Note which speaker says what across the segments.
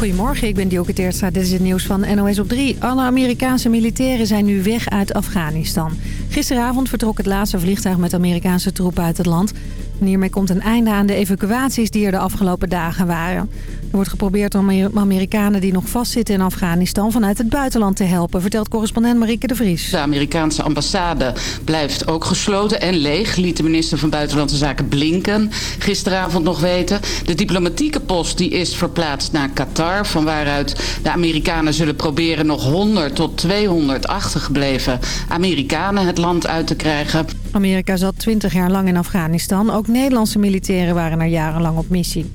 Speaker 1: Goedemorgen, ik ben Dioke Teertstra. Dit is het nieuws van NOS op 3. Alle Amerikaanse militairen zijn nu weg uit Afghanistan. Gisteravond vertrok het laatste vliegtuig met Amerikaanse troepen uit het land. En hiermee komt een einde aan de evacuaties die er de afgelopen dagen waren. Er wordt geprobeerd om Amerikanen die nog vastzitten in Afghanistan vanuit het buitenland te helpen, vertelt correspondent Marieke de Vries.
Speaker 2: De Amerikaanse ambassade blijft ook gesloten en leeg, liet de minister van Buitenlandse Zaken Blinken gisteravond nog weten. De diplomatieke post die is verplaatst naar Qatar, van waaruit de Amerikanen zullen proberen nog 100 tot 200 achtergebleven Amerikanen het land uit te krijgen.
Speaker 1: Amerika zat 20 jaar lang in Afghanistan. Ook Nederlandse militairen waren er jarenlang op missie.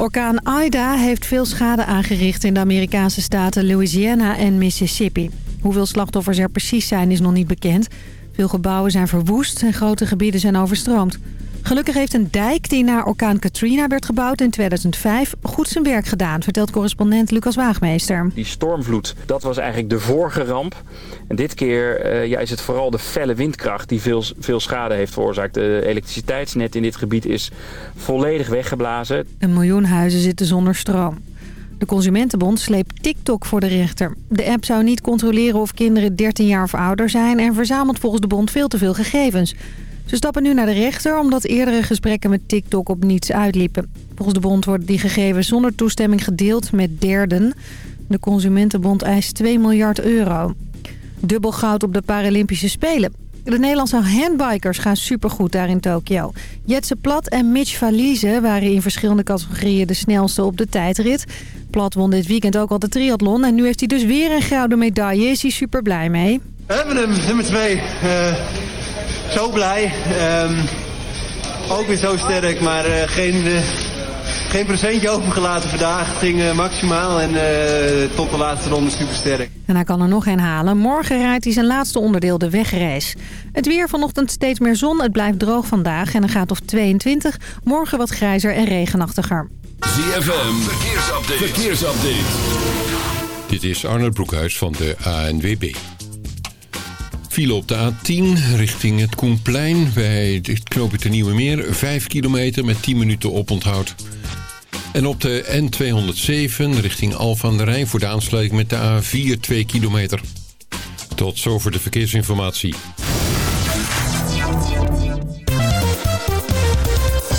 Speaker 1: Orkaan Ida heeft veel schade aangericht in de Amerikaanse staten Louisiana en Mississippi. Hoeveel slachtoffers er precies zijn is nog niet bekend. Veel gebouwen zijn verwoest en grote gebieden zijn overstroomd. Gelukkig heeft een dijk die na orkaan Katrina werd gebouwd in 2005 goed zijn werk gedaan, vertelt correspondent Lucas Waagmeester.
Speaker 3: Die stormvloed, dat was eigenlijk de vorige ramp. En dit keer uh, ja, is het vooral de felle windkracht die veel, veel schade heeft veroorzaakt. De elektriciteitsnet in dit gebied is volledig weggeblazen.
Speaker 1: Een miljoen huizen zitten zonder stroom. De Consumentenbond sleept TikTok voor de rechter. De app zou niet controleren of kinderen 13 jaar of ouder zijn... en verzamelt volgens de bond veel te veel gegevens. Ze stappen nu naar de rechter omdat eerdere gesprekken met TikTok op niets uitliepen. Volgens de bond worden die gegevens zonder toestemming gedeeld met derden. De Consumentenbond eist 2 miljard euro. Dubbel goud op de Paralympische Spelen. De Nederlandse handbikers gaan supergoed daar in Tokio. Jetse Plat en Mitch Valise waren in verschillende categorieën de snelste op de tijdrit. Plat won dit weekend ook al de triathlon en nu heeft hij dus weer een gouden medaille. Is hij super blij mee.
Speaker 4: We hebben hem, nummer 2. Uh, zo blij. Um, ook weer zo sterk, maar uh, geen, uh, geen procentje opengelaten vandaag. Het ging uh, maximaal en tot de laatste ronde super sterk.
Speaker 1: En hij kan er nog een halen. Morgen rijdt hij zijn laatste onderdeel, de wegreis. Het weer vanochtend steeds meer zon. Het blijft droog vandaag en dan gaat of 22. Morgen wat grijzer en regenachtiger.
Speaker 5: ZFM, verkeersupdate. verkeersupdate. Dit is Arnold Broekhuis van de ANWB. File op de A10 richting het Koenplein bij het knooppunt de Nieuwe Meer. 5 kilometer met 10 minuten oponthoud. En op de N207 richting Alphen aan de Rijn voor de aansluiting met de A4 2 kilometer. Tot zover de verkeersinformatie.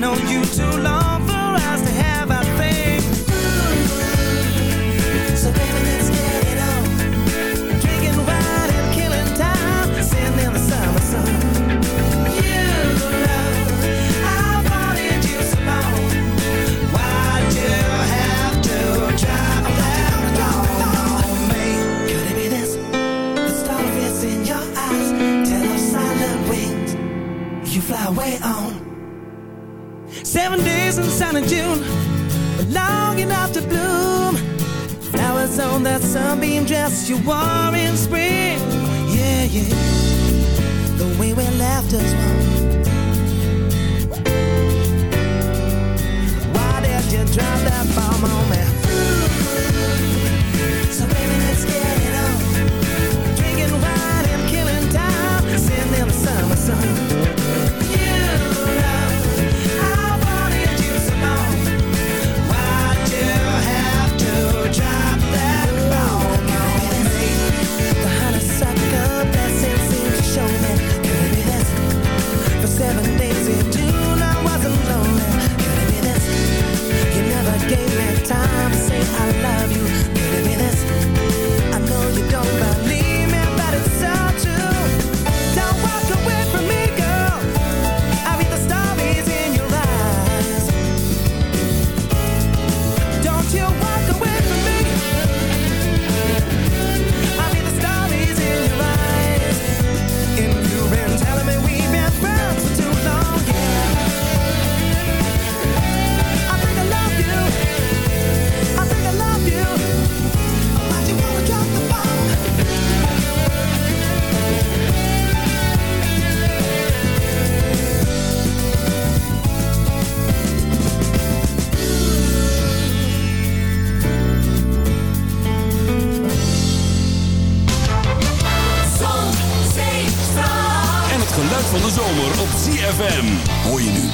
Speaker 6: know you too. down
Speaker 7: in June Long enough to bloom. Flowers on that sunbeam dress you wore in spring. Yeah, yeah. The way we left us
Speaker 6: one. Why did you drop that bomb on me? So baby, let's get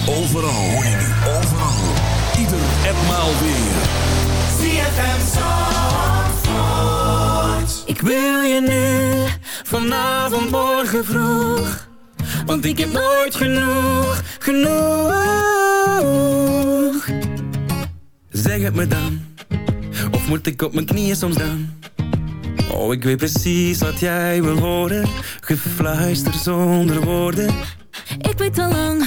Speaker 6: overal. Hoor je nu overal. Ieder en maal weer.
Speaker 7: ZFM Zandvoort.
Speaker 8: Ik wil je nu, vanavond, morgen vroeg. Want ik heb nooit genoeg, genoeg. Zeg het me dan. Of moet ik op mijn knieën soms dan? Oh, ik weet precies wat jij wil horen. Gefluister zonder woorden.
Speaker 9: Ik weet al lang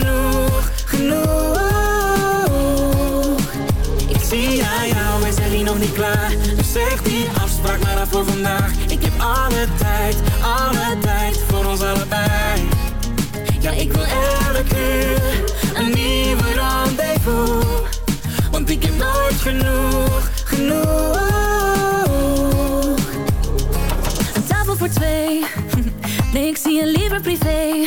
Speaker 8: Genoeg, genoeg. Ik zie aan jou, zijn hier nog niet klaar. Dus zeg die afspraak maar af voor vandaag. Ik heb alle tijd, alle tijd voor ons allebei. Ja, ik wil elke uur een nieuwe rendezvous. Want ik heb nooit genoeg, genoeg.
Speaker 9: Een tafel voor twee. Nee, ik zie je liever privé.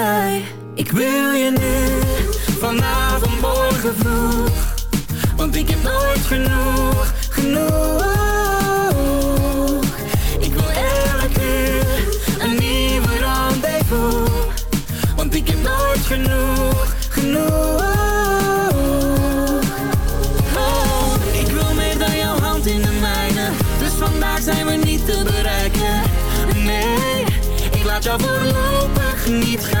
Speaker 8: Ik wil je nu, vanavond, morgen vroeg. Want ik heb nooit genoeg, genoeg. Ik wil elke uur een nieuwe rendezvous. Want ik heb nooit genoeg, genoeg. Oh, ik wil meer dan jouw hand in de mijne. Dus vandaag zijn we niet te bereiken. Nee, ik laat jou voorlopig niet gaan.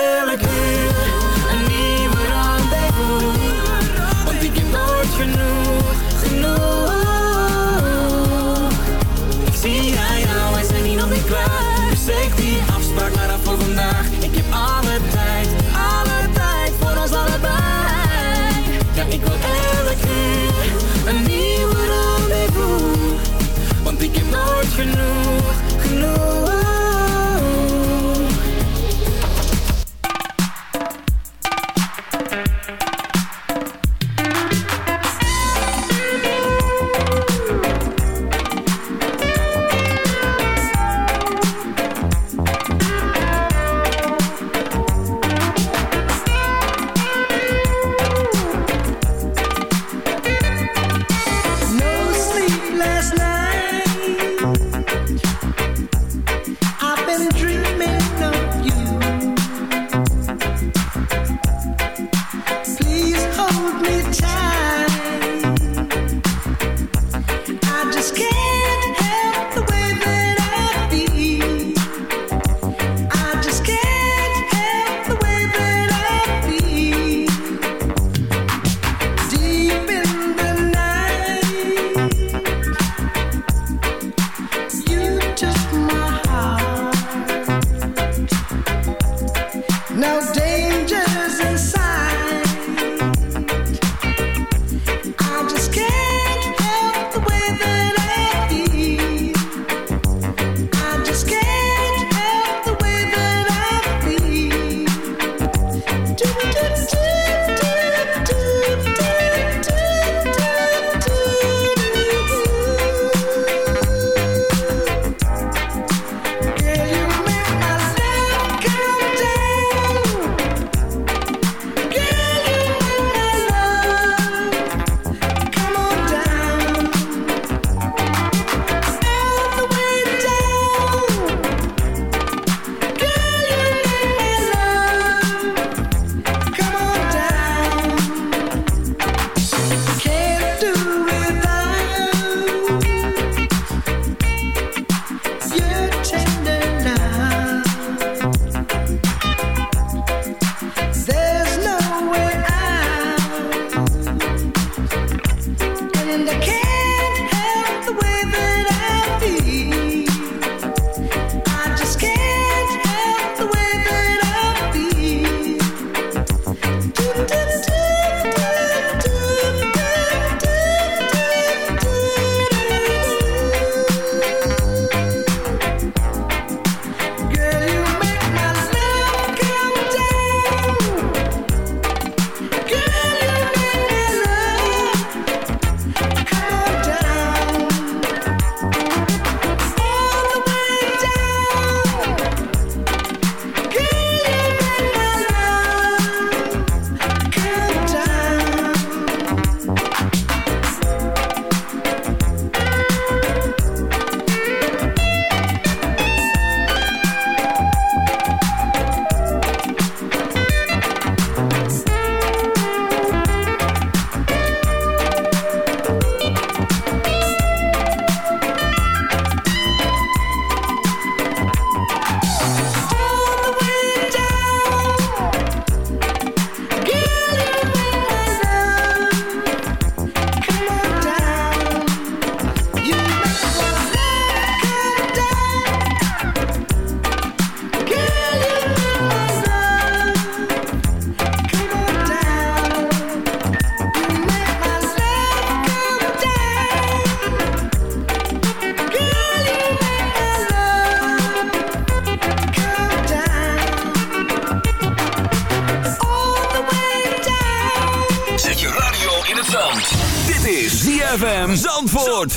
Speaker 6: ZFM Zandvoort.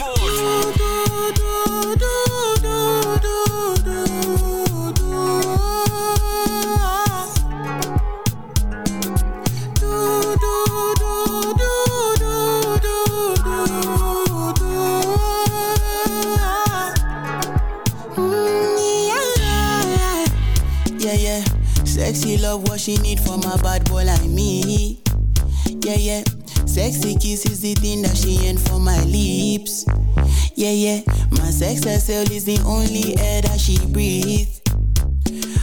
Speaker 10: Yeah, yeah. Sexy love, what she need for my bad boy like me. Yeah, yeah. Sexy kiss is the thing that she ain't for my lips. Yeah, yeah. My sex herself is the only air that she breathes.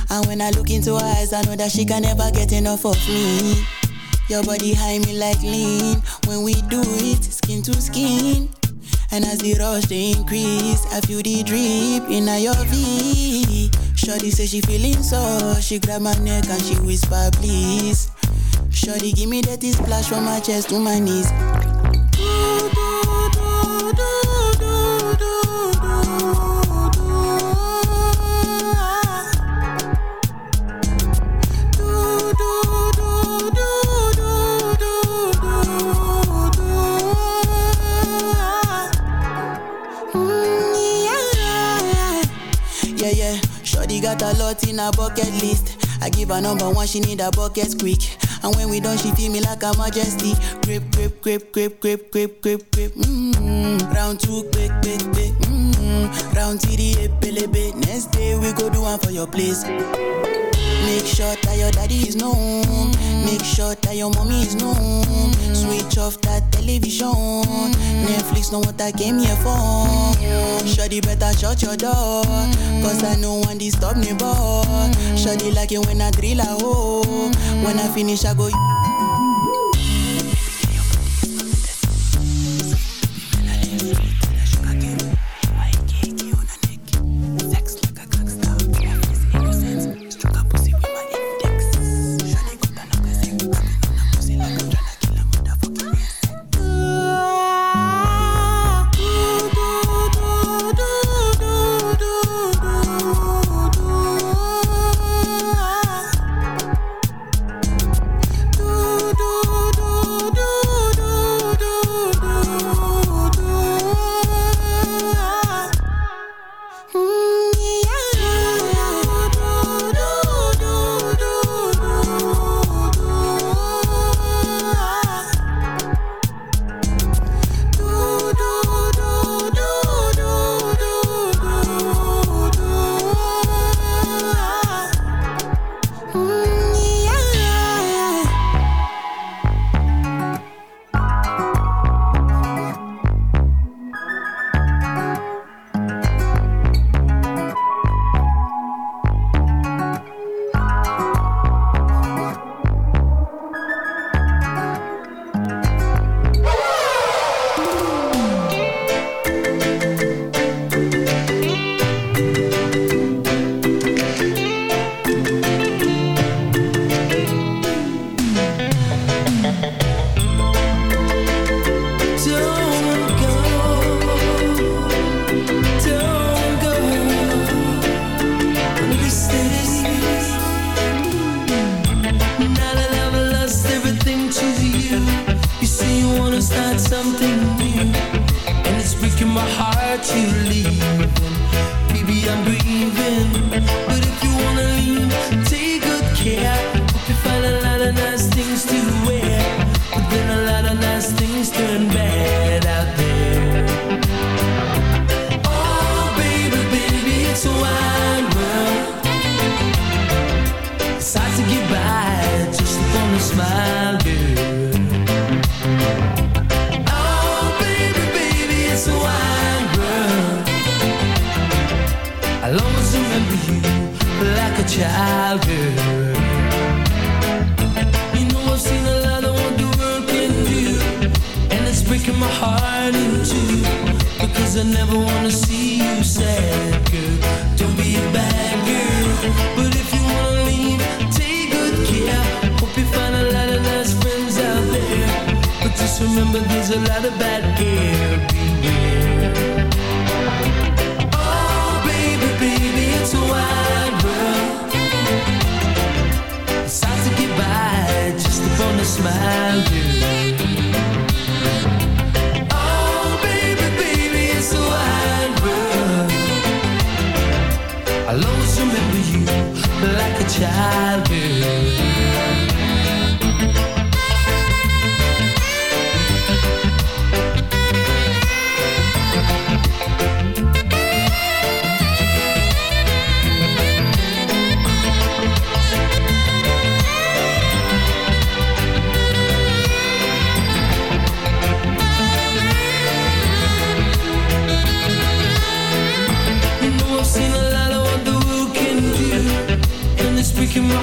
Speaker 10: And when I look into her eyes, I know that she can never get enough of me. Your body high me like lean. When we do it, skin to skin. And as the rush they increase, I feel the drip in your V. Shorty say she feeling so, she grab my neck and she whisper please. Shorty give me that splash from my chest to my knees. Shorty got a lot in her bucket list. I give her number one, she need a bucket quick. And when we done, she feel me like a majesty. Grip, grip, grip, grip, grip, grip, grip, grip. Mm-hmm. Round two, quick, quick, quick. Mm-hmm. Round three, bit. Next day we go do one for your place. Make sure that your daddy is known. Make sure that your mommy is known. Switch off that television. Netflix know what I came here for. Shorty better shut your door. Cause I know one disturb me, boy. Shorty like it when I drill a hole. Oh. When I finish, I go.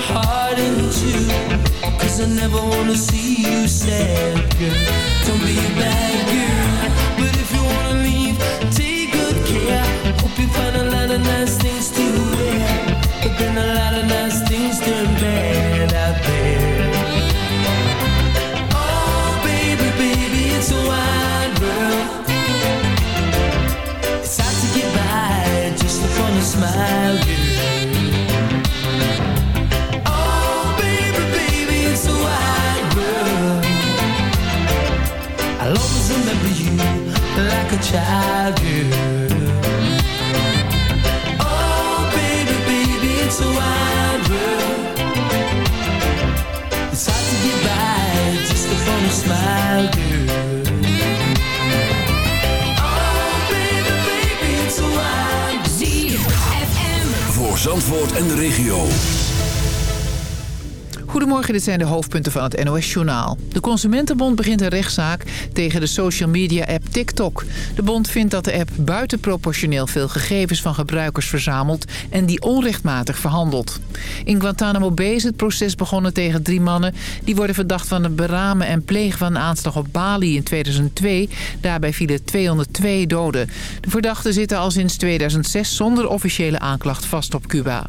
Speaker 11: Heart in two. Cause I never wanna see you sad, girl. Don't be a bad girl. But if you wanna leave, take good care. Hope you find a lot child, girl. Oh, baby, baby, it's a wide world. It's hard to get by just upon a smile, girl.
Speaker 6: Voor Zandvoort en de regio.
Speaker 12: Goedemorgen, dit zijn de hoofdpunten van het NOS-journaal. De Consumentenbond begint een rechtszaak tegen de social media-app TikTok. De bond vindt dat de app buitenproportioneel veel gegevens van gebruikers verzamelt... en die onrechtmatig verhandelt. In Guantanamo Bay is het proces begonnen tegen drie mannen... die worden verdacht van het beramen en plegen van een aanslag op Bali in 2002. Daarbij vielen 202 doden. De verdachten zitten al sinds 2006 zonder officiële aanklacht vast op Cuba.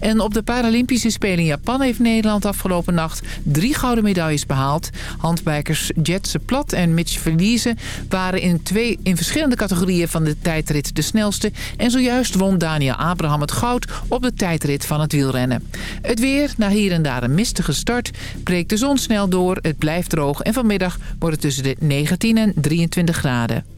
Speaker 12: En op de Paralympische Spelen in Japan heeft Nederland afgelopen nacht drie gouden medailles behaald. Handbijkers Jetse Plat en Mitch Verliese waren in, twee, in verschillende categorieën van de tijdrit de snelste. En zojuist won Daniel Abraham het goud op de tijdrit van het wielrennen. Het weer, na hier en daar een mistige start, breekt de zon snel door. Het blijft droog en vanmiddag wordt het tussen de 19 en 23 graden.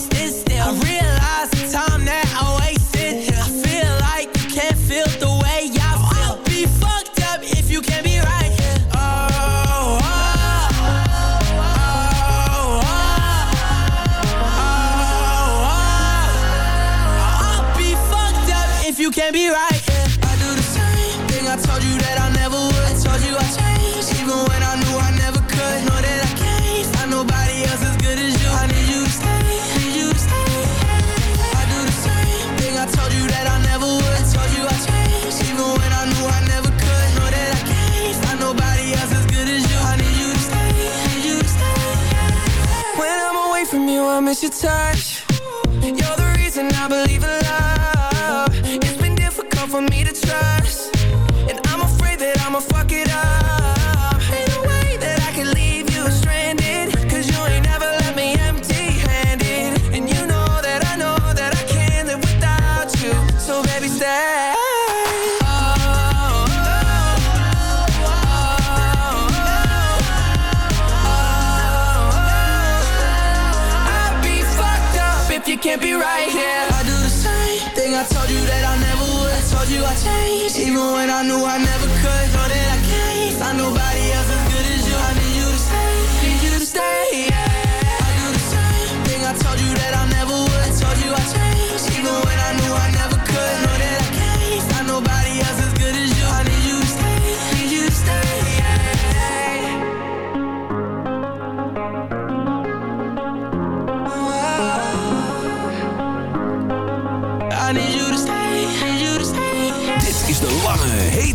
Speaker 13: right here. I do the same thing. I told you that I never would. I told you
Speaker 6: I'd change, Even when I knew I never could. Thought that I can't. Find nobody else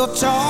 Speaker 14: still talk.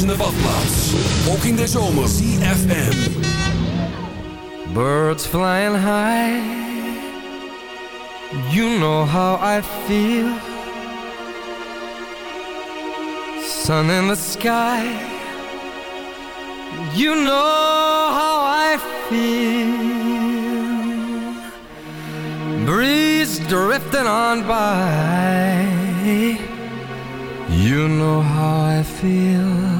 Speaker 6: Bruisende badplaats. Ook in de zomer. CFM.
Speaker 15: Birds flying high, you know how I feel. Sun in the sky, you know how I feel. Breeze drifting on by, you know how I feel.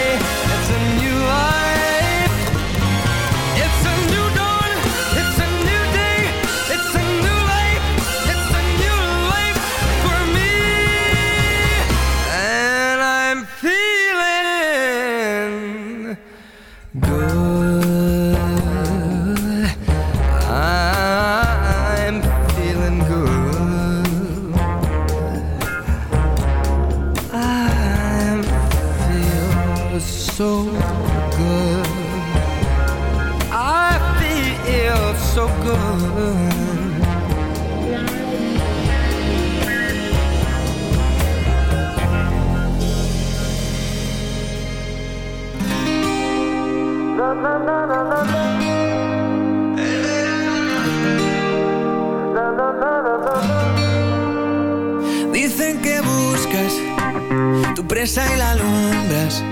Speaker 13: y la alumbras.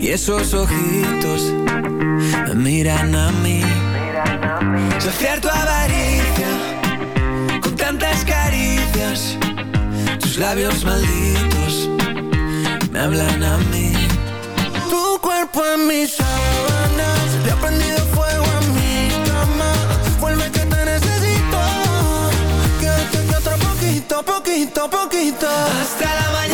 Speaker 13: Y esos ojitos me miran a mí. Saciar tu avaricia con tantas caricias. Tus labios malditos me hablan a mí. Tu cuerpo en mis sábanas. Le ha prendido fuego a mi cama. Vuelve que te necesito. Quédate que otro poquito, poquito, poquito. Hasta la mañana,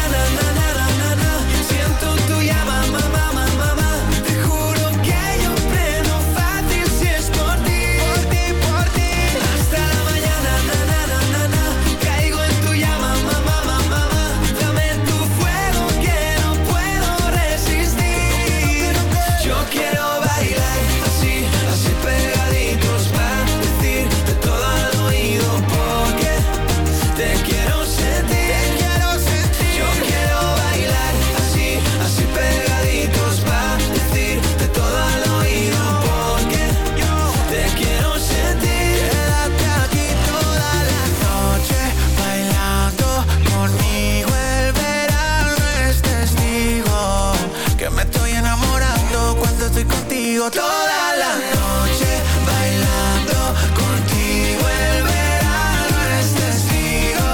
Speaker 13: toda la noche, bailando contigo el verano es testigo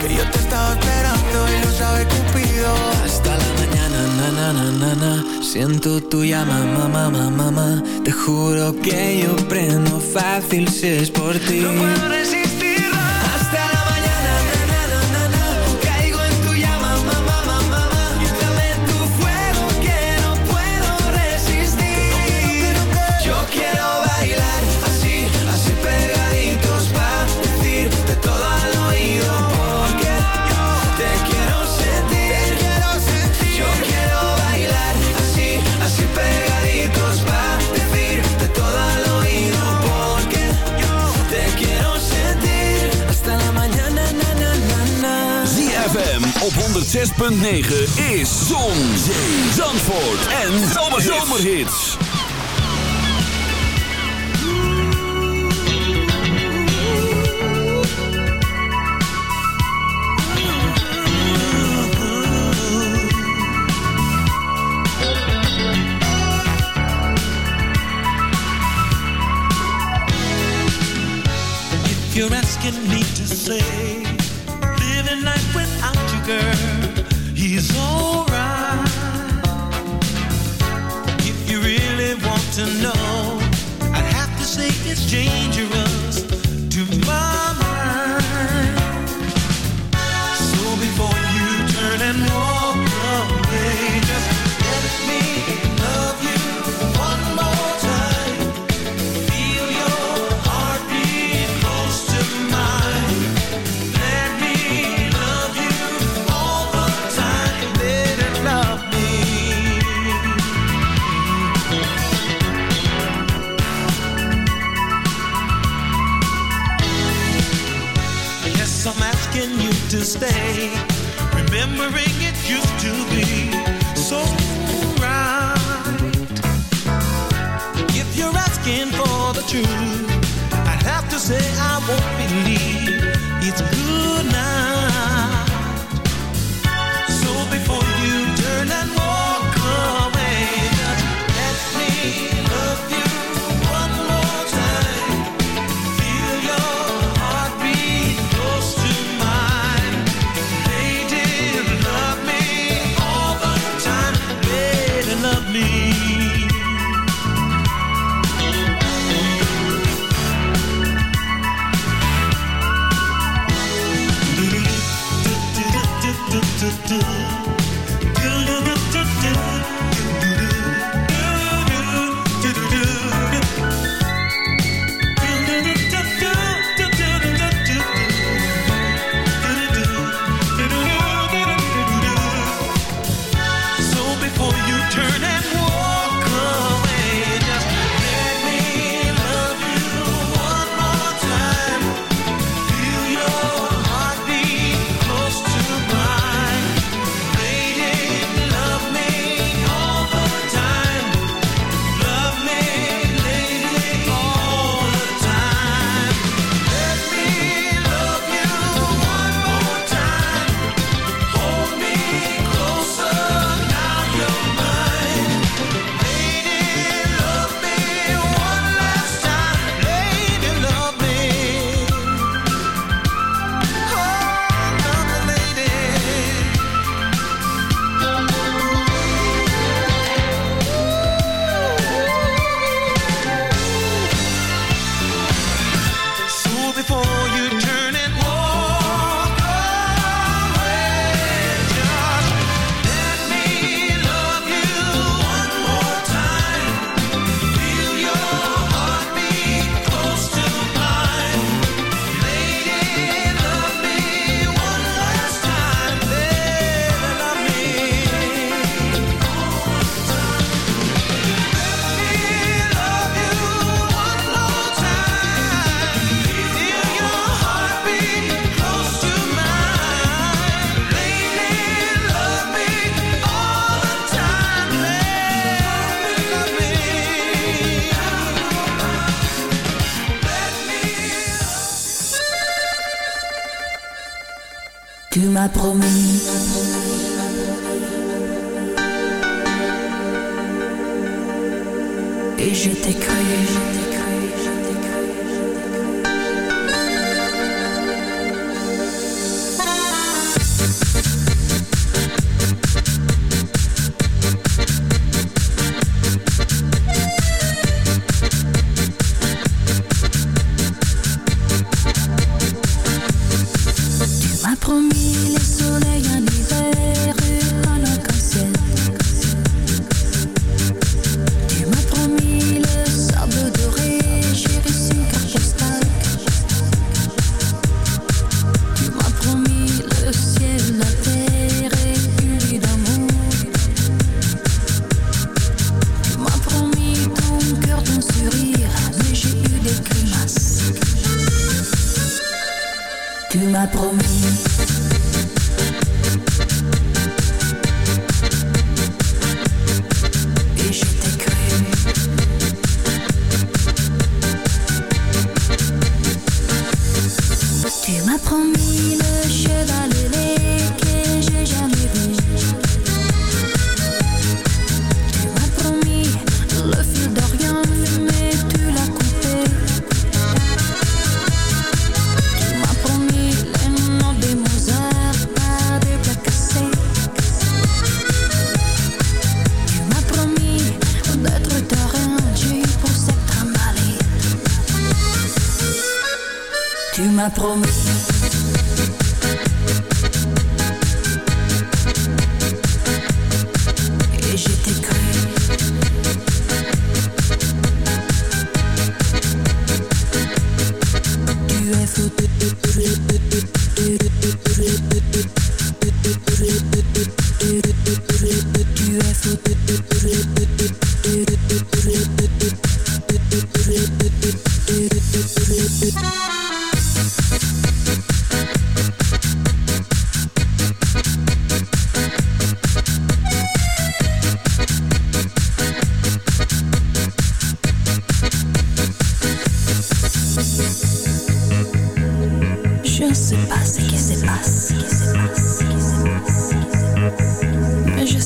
Speaker 13: que yo te estaba esperando y lo sabe Cupido. Hasta la mañana, na na na na na, siento tu llama, mamá, mamá, mamá. Te juro que yo prendo fácil si es por ti. No puedo
Speaker 6: 106.9 is Zon, Zee, Zandvoort en Zomerhits.
Speaker 7: You're asking me to say, living life without you, girl. to know. I'd have to say it's dangerous.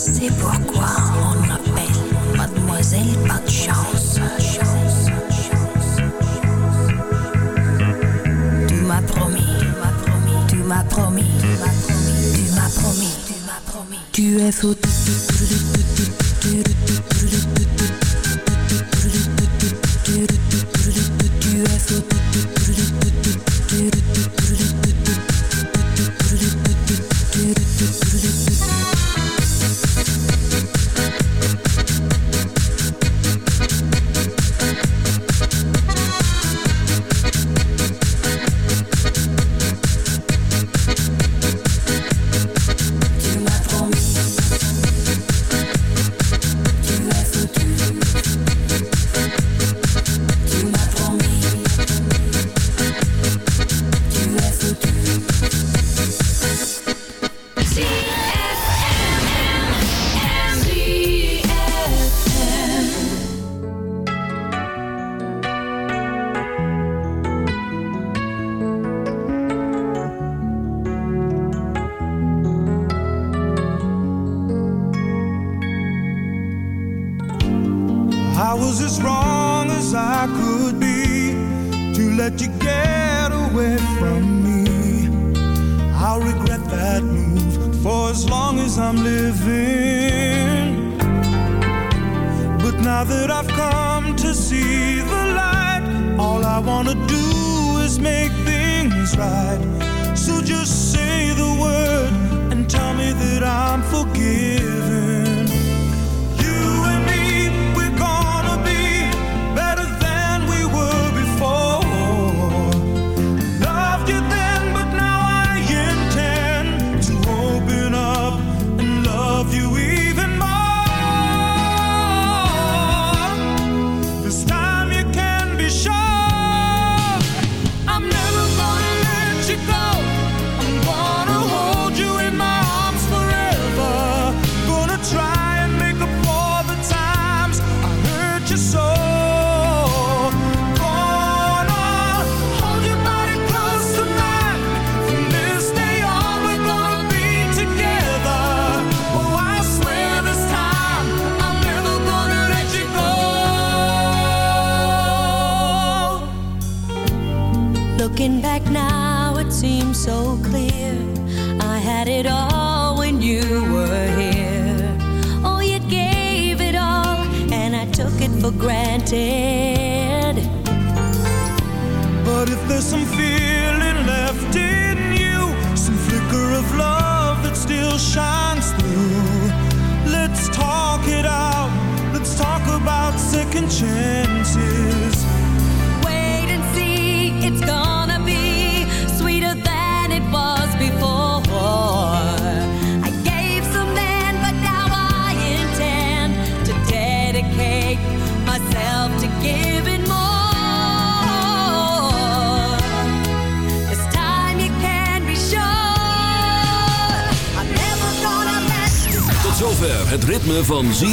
Speaker 16: C'est pourquoi on m'appelle Mademoiselle Pas de chance. Tu m'as promis, tu m'as promis, tu m'as promis, tu m'as promis, tu m'as promis. Tu es foutu.